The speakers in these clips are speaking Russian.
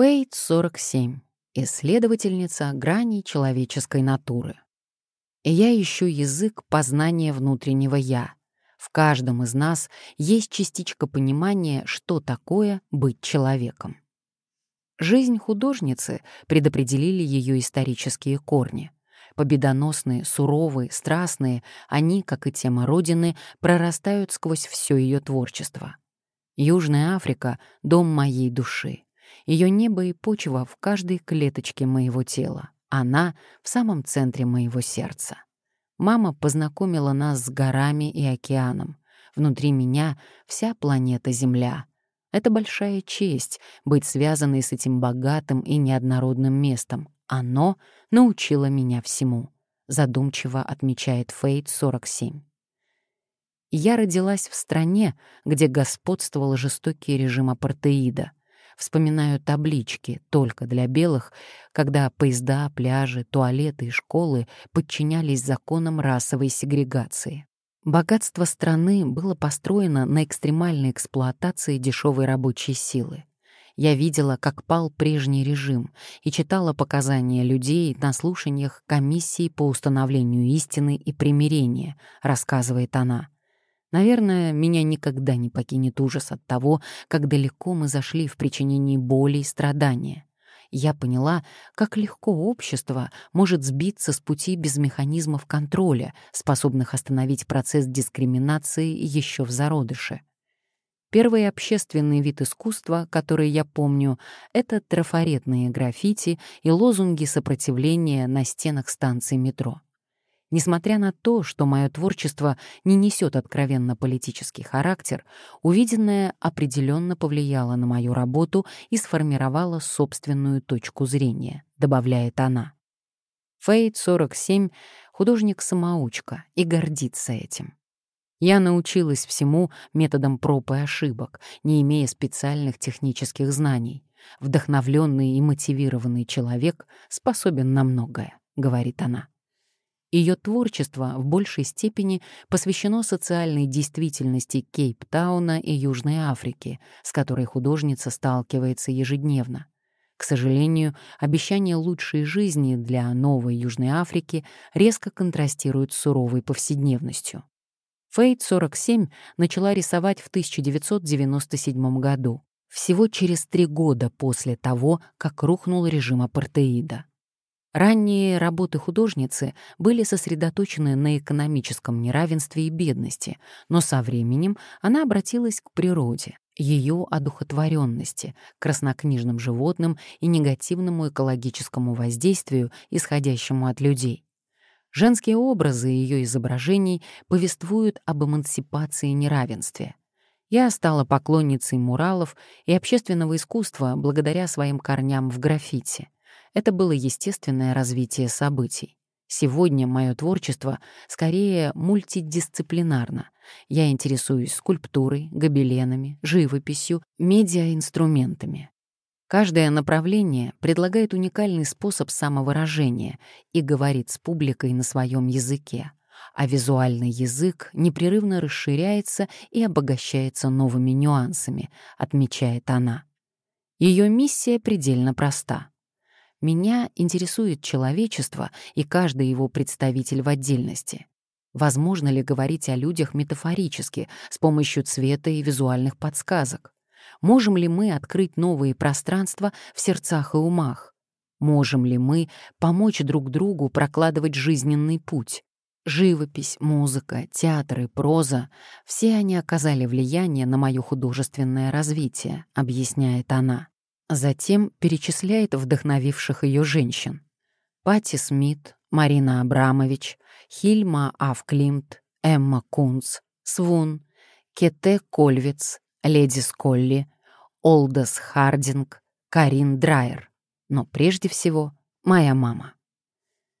Фейт 47. Исследовательница граней человеческой натуры. Я ищу язык познания внутреннего «я». В каждом из нас есть частичка понимания, что такое быть человеком. Жизнь художницы предопределили ее исторические корни. Победоносные, суровые, страстные, они, как и тема Родины, прорастают сквозь все ее творчество. Южная Африка — дом моей души. Ее небо и почва в каждой клеточке моего тела. Она в самом центре моего сердца. Мама познакомила нас с горами и океаном. Внутри меня вся планета Земля. Это большая честь — быть связанной с этим богатым и неоднородным местом. Оно научило меня всему. Задумчиво отмечает Фейт 47. Я родилась в стране, где господствовал жестокий режим апартеида — вспоминаю таблички только для белых, когда поезда, пляжи, туалеты и школы подчинялись законам расовой сегрегации. Богатство страны было построено на экстремальной эксплуатации дешевой рабочей силы. Я видела, как пал прежний режим, и читала показания людей на слушаниях комиссии по установлению истины и примирения, рассказывает она. Наверное, меня никогда не покинет ужас от того, как далеко мы зашли в причинении боли и страдания. Я поняла, как легко общество может сбиться с пути без механизмов контроля, способных остановить процесс дискриминации еще в зародыше. Первый общественный вид искусства, который я помню, это трафаретные граффити и лозунги сопротивления на стенах станций метро. Несмотря на то, что мое творчество не несет откровенно политический характер, увиденное определенно повлияло на мою работу и сформировало собственную точку зрения, добавляет она. Фейт 47 — художник-самоучка и гордится этим. Я научилась всему методом проб и ошибок, не имея специальных технических знаний. Вдохновленный и мотивированный человек способен на многое, говорит она. Ее творчество в большей степени посвящено социальной действительности Кейптауна и Южной Африки, с которой художница сталкивается ежедневно. К сожалению, обещание лучшей жизни для новой Южной Африки резко контрастирует с суровой повседневностью. Фейт 47 начала рисовать в 1997 году, всего через три года после того, как рухнул режим апартеида. Ранние работы художницы были сосредоточены на экономическом неравенстве и бедности, но со временем она обратилась к природе, ее одухотворенности, краснокнижным животным и негативному экологическому воздействию, исходящему от людей. Женские образы ее изображений повествуют об эмансипации и неравенстве. Я стала поклонницей муралов и общественного искусства благодаря своим корням в граффити — это было естественное развитие событий. Сегодня мое творчество скорее мультидисциплинарно. Я интересуюсь скульптурой, гобеленами, живописью, медиаинструментами. Каждое направление предлагает уникальный способ самовыражения и говорит с публикой на своем языке. А визуальный язык непрерывно расширяется и обогащается новыми нюансами, отмечает она. Ее миссия предельно проста меня интересует человечество и каждый его представитель в отдельности. Возможно ли говорить о людях метафорически, с помощью цвета и визуальных подсказок? Можем ли мы открыть новые пространства в сердцах и умах? Можем ли мы помочь друг другу прокладывать жизненный путь? Живопись, музыка, театры, проза — все они оказали влияние на мое художественное развитие, объясняет она. Затем перечисляет вдохновивших ее женщин. Пати Смит, Марина Абрамович, Хильма Авклимт, Эмма Кунц, Свун, Кете Кольвиц, Леди Сколли, Олдас Хардинг, Карин Драйер. Но прежде всего моя мама.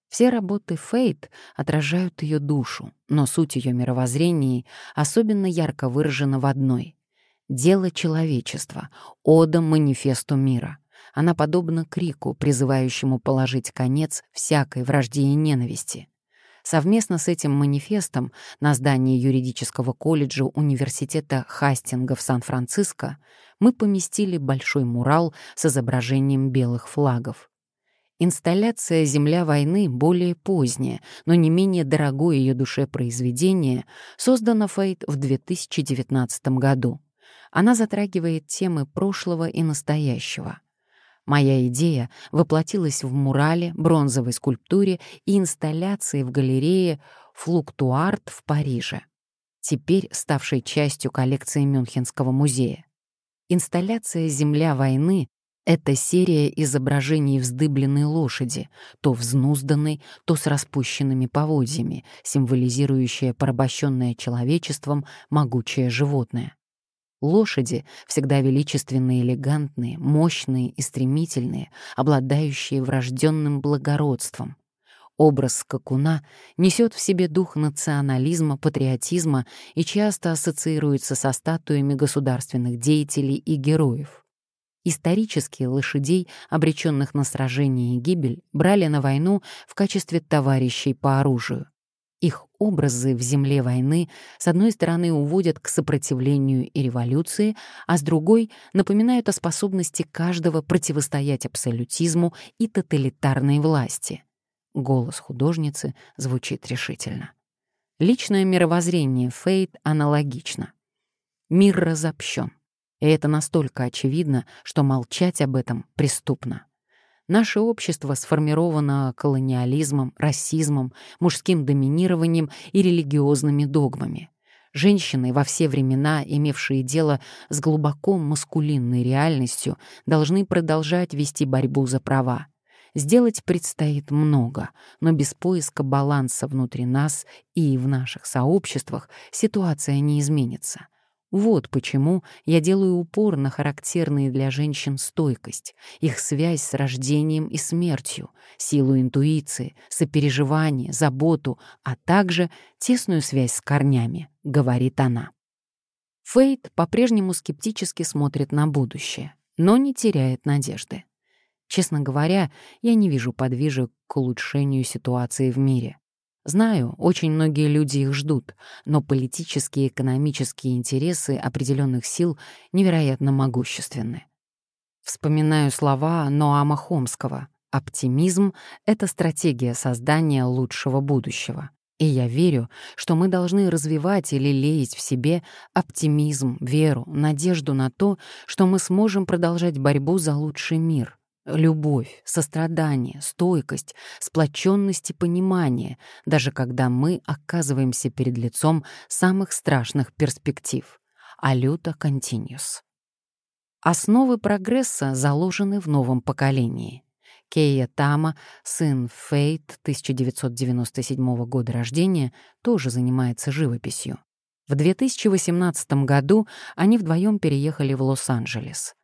Все работы Фейт отражают ее душу, но суть ее мировоззрений особенно ярко выражена в одной. Дело человечества, ода манифесту мира. Она подобна крику, призывающему положить конец всякой вражде и ненависти. Совместно с этим манифестом на здании юридического колледжа Университета Хастинга в Сан-Франциско мы поместили большой мурал с изображением белых флагов. Инсталляция «Земля войны» более поздняя, но не менее дорогое ее душе произведение создано Фейт в 2019 году. Она затрагивает темы прошлого и настоящего. Моя идея воплотилась в мурале, бронзовой скульптуре и инсталляции в галерее «Флуктуарт» в Париже, теперь ставшей частью коллекции Мюнхенского музея. Инсталляция «Земля войны» — это серия изображений вздыбленной лошади, то взнузданной, то с распущенными поводьями, символизирующая порабощенное человечеством могучее животное. Лошади, всегда величественные, элегантные, мощные и стремительные, обладающие врожденным благородством. Образ скакуна несет в себе дух национализма, патриотизма и часто ассоциируется со статуями государственных деятелей и героев. Исторически лошадей, обреченных на сражение и гибель, брали на войну в качестве товарищей по оружию образы в земле войны с одной стороны уводят к сопротивлению и революции, а с другой напоминают о способности каждого противостоять абсолютизму и тоталитарной власти. Голос художницы звучит решительно. Личное мировоззрение Фейт аналогично. Мир разобщен. И это настолько очевидно, что молчать об этом преступно. Наше общество сформировано колониализмом, расизмом, мужским доминированием и религиозными догмами. Женщины во все времена, имевшие дело с глубоко маскулинной реальностью, должны продолжать вести борьбу за права. Сделать предстоит много, но без поиска баланса внутри нас и в наших сообществах ситуация не изменится — вот почему я делаю упор на характерные для женщин стойкость, их связь с рождением и смертью, силу интуиции, сопереживание, заботу, а также тесную связь с корнями, говорит она. Фейт по-прежнему скептически смотрит на будущее, но не теряет надежды. Честно говоря, я не вижу подвижек к улучшению ситуации в мире. Знаю, очень многие люди их ждут, но политические и экономические интересы определенных сил невероятно могущественны. Вспоминаю слова Ноама Хомского «Оптимизм — это стратегия создания лучшего будущего». И я верю, что мы должны развивать или леять в себе оптимизм, веру, надежду на то, что мы сможем продолжать борьбу за лучший мир, Любовь, сострадание, стойкость, сплоченность и понимание, даже когда мы оказываемся перед лицом самых страшных перспектив. Aluta Continues. Основы прогресса заложены в новом поколении. Кея Тама, сын Фейт 1997 года рождения, тоже занимается живописью. В 2018 году они вдвоем переехали в Лос-Анджелес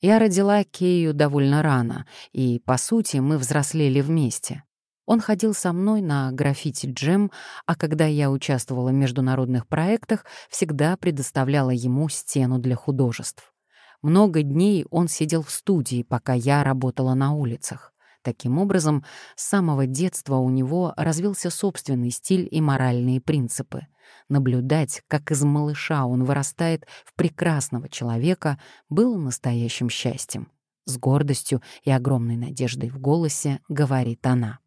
я родила Кею довольно рано, и, по сути, мы взрослели вместе. Он ходил со мной на граффити джем, а когда я участвовала в международных проектах, всегда предоставляла ему стену для художеств. Много дней он сидел в студии, пока я работала на улицах. Таким образом, с самого детства у него развился собственный стиль и моральные принципы. Наблюдать, как из малыша он вырастает в прекрасного человека, было настоящим счастьем. С гордостью и огромной надеждой в голосе говорит она.